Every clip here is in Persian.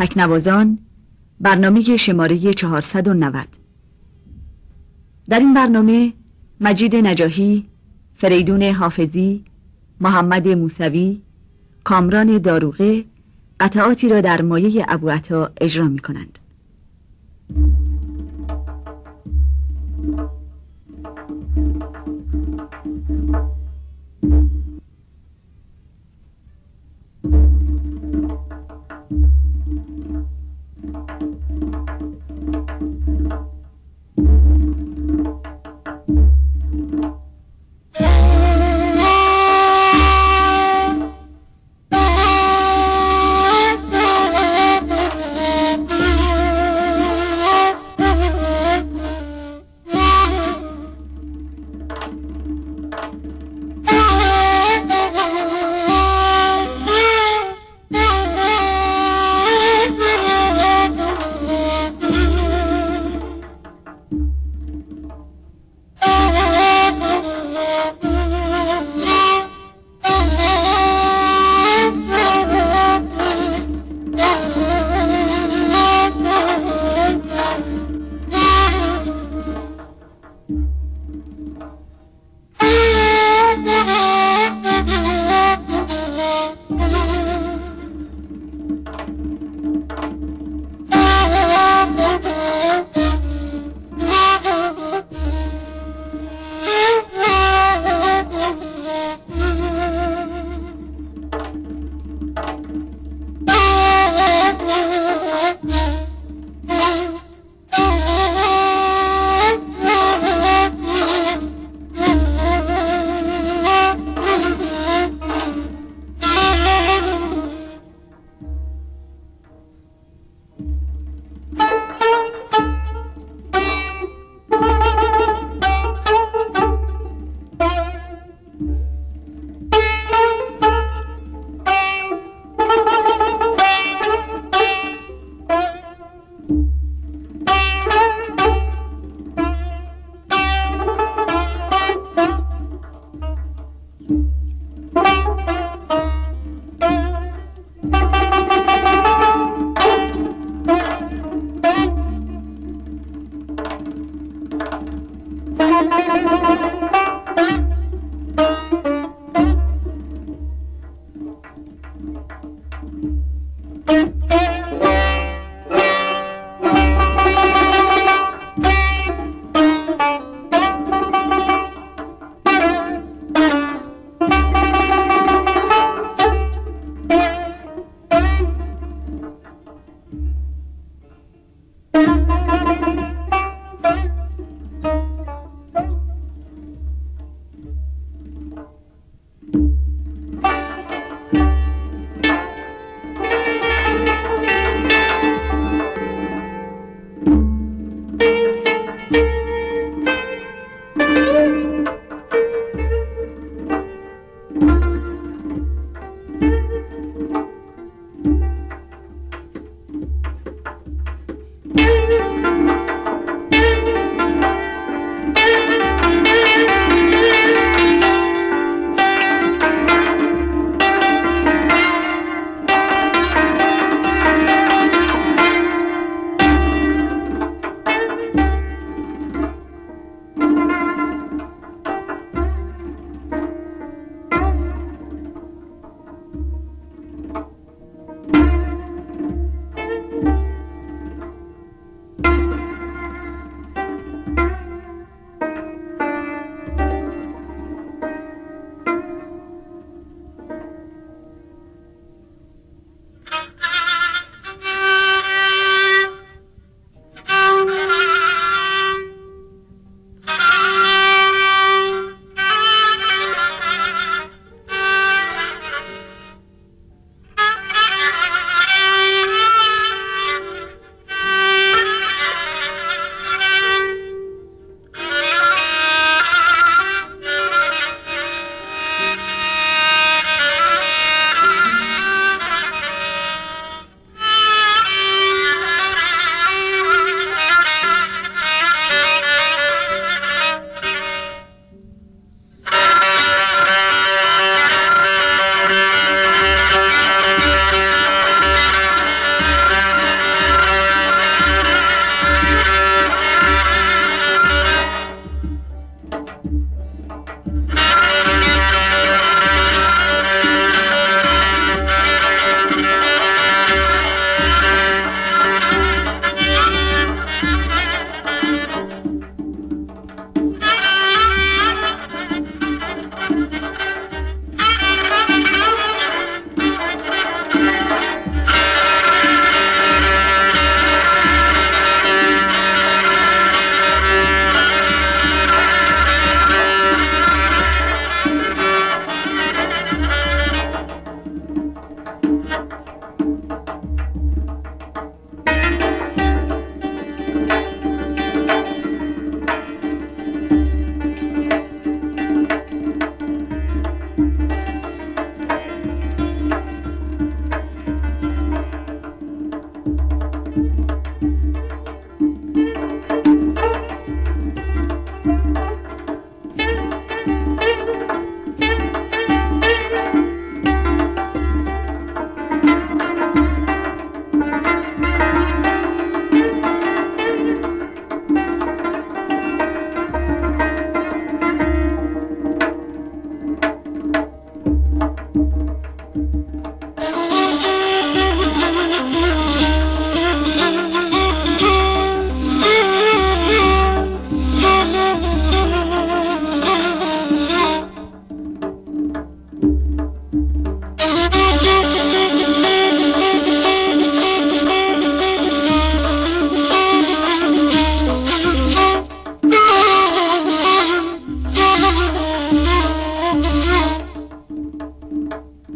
تکنوازان برنامه شماره 490 در این برنامه مجید نجاهی، فریدون حافظی، محمد موسوی، کامران داروغه قطعاتی را در مایه ابو اجرا می کنند.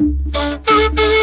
Thank you.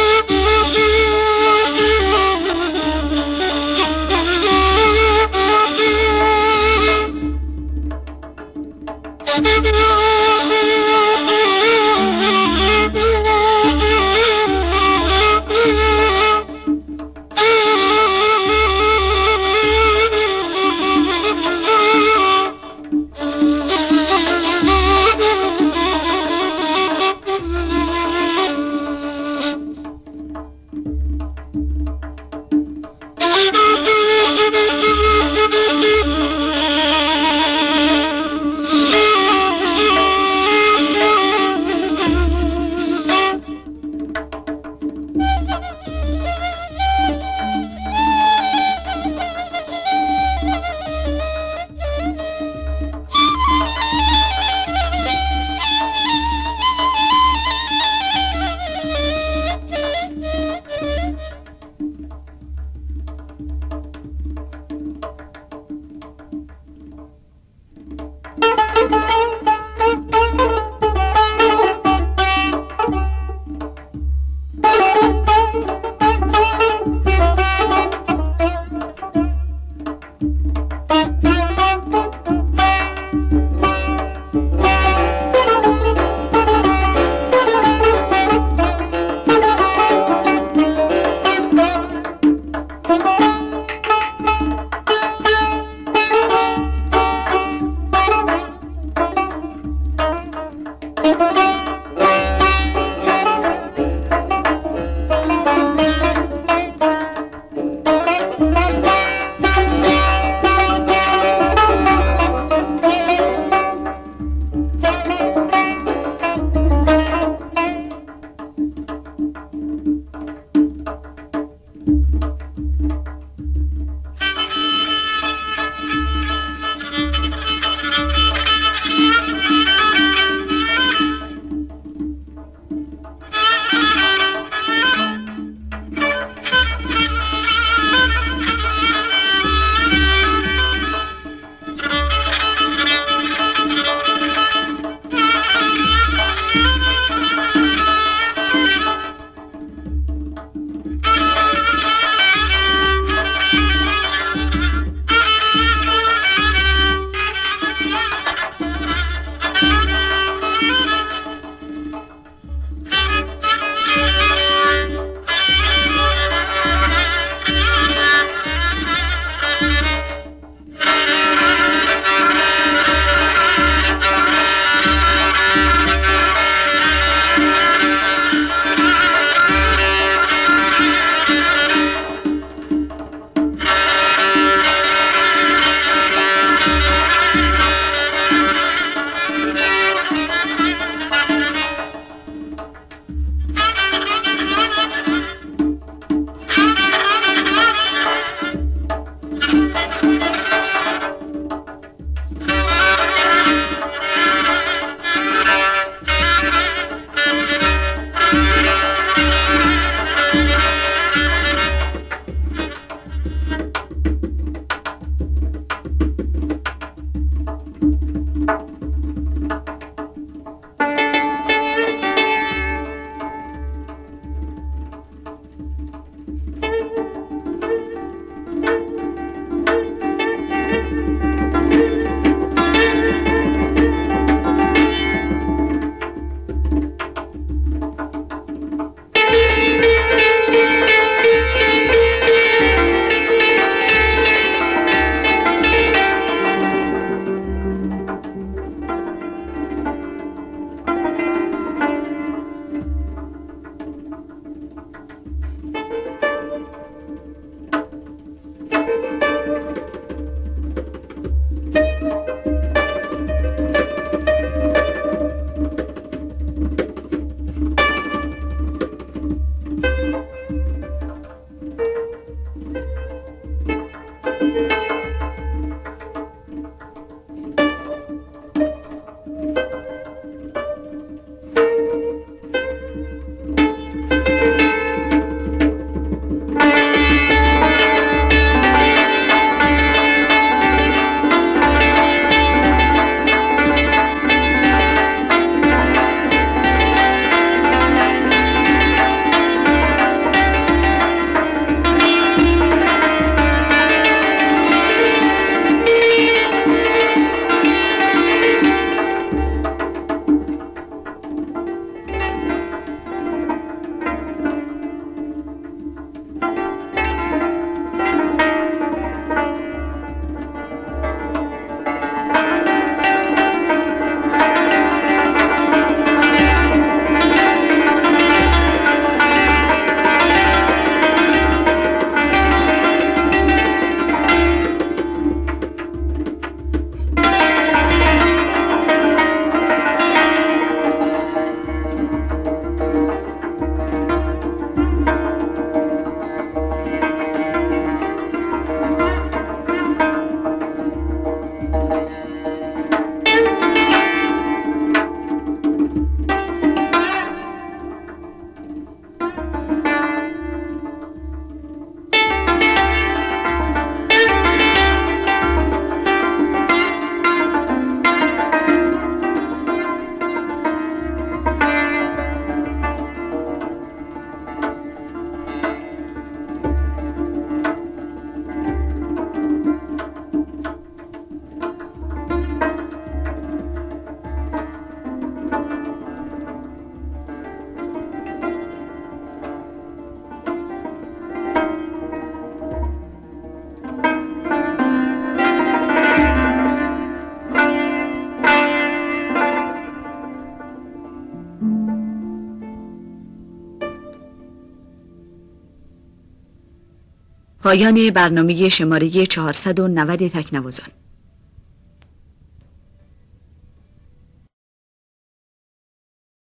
پایان برنامه شماره 490 تکنوازان.